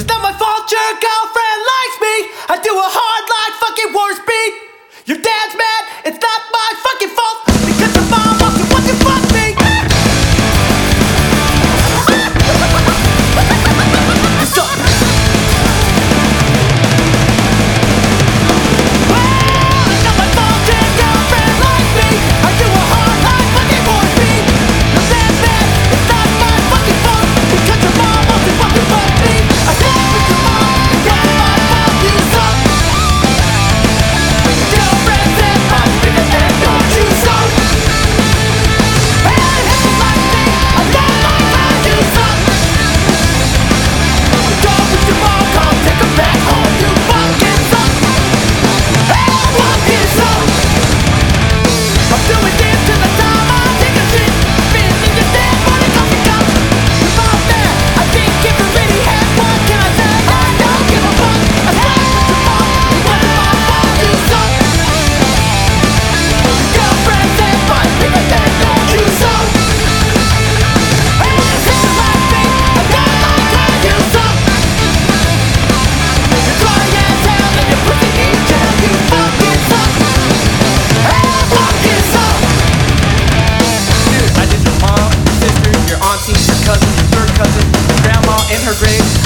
It's not my fault your girlfriend likes me. her cousin, third cousin, grandma in her grave.